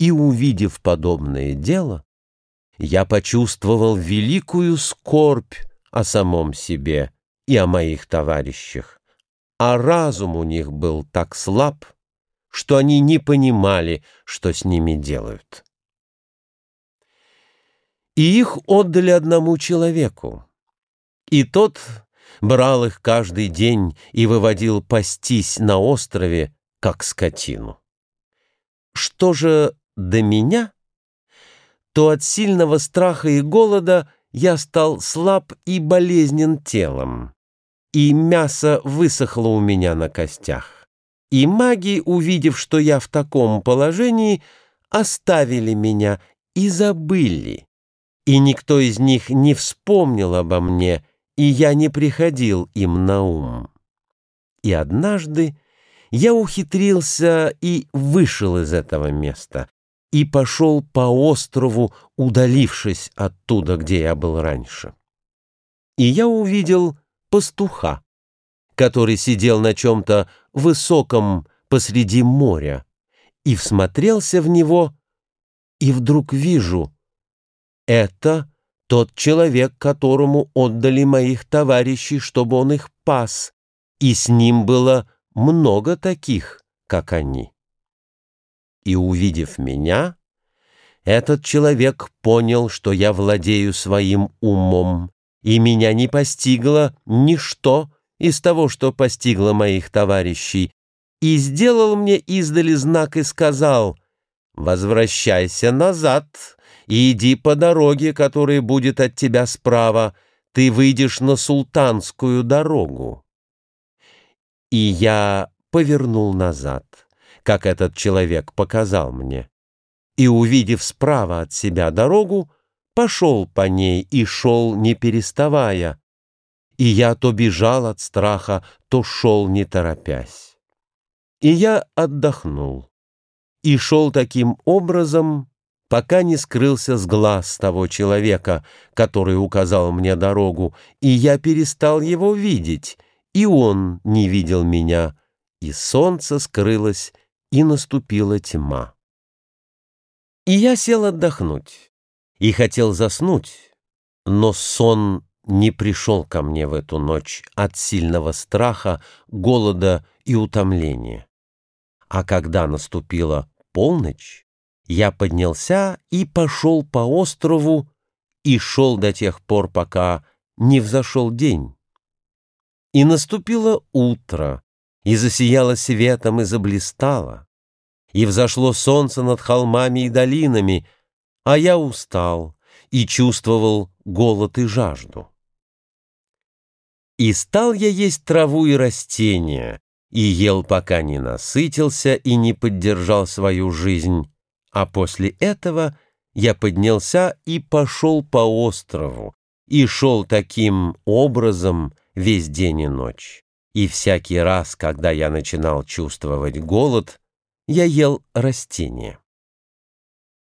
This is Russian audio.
И, увидев подобное дело, я почувствовал великую скорбь о самом себе и о моих товарищах, а разум у них был так слаб, что они не понимали, что с ними делают. И их отдали одному человеку, и тот брал их каждый день и выводил пастись на острове, как скотину. Что же до меня, то от сильного страха и голода я стал слаб и болезнен телом, и мясо высохло у меня на костях. И маги, увидев, что я в таком положении, оставили меня и забыли. И никто из них не вспомнил обо мне, и я не приходил им на ум. И однажды я ухитрился и вышел из этого места, и пошел по острову, удалившись оттуда, где я был раньше. И я увидел пастуха, который сидел на чем-то высоком посреди моря, и всмотрелся в него, и вдруг вижу, это тот человек, которому отдали моих товарищей, чтобы он их пас, и с ним было много таких, как они. И, увидев меня, этот человек понял, что я владею своим умом, и меня не постигло ничто из того, что постигло моих товарищей, и сделал мне издали знак и сказал «Возвращайся назад и иди по дороге, которая будет от тебя справа, ты выйдешь на султанскую дорогу». И я повернул назад, как этот человек показал мне, и, увидев справа от себя дорогу, пошел по ней и шел, не переставая, и я то бежал от страха, то шел, не торопясь. И я отдохнул, и шел таким образом, пока не скрылся с глаз того человека, который указал мне дорогу, и я перестал его видеть, и он не видел меня, и солнце скрылось, и наступила тьма. И я сел отдохнуть, и хотел заснуть, но сон не пришел ко мне в эту ночь от сильного страха, голода и утомления. А когда наступила полночь, я поднялся и пошел по острову и шел до тех пор, пока не взошел день. И наступило утро, и засияло светом, и заблистало, и взошло солнце над холмами и долинами, а я устал и чувствовал голод и жажду. И стал я есть траву и растения, и ел, пока не насытился и не поддержал свою жизнь, а после этого я поднялся и пошел по острову, и шел таким образом весь день и ночь. И всякий раз, когда я начинал чувствовать голод, я ел растения.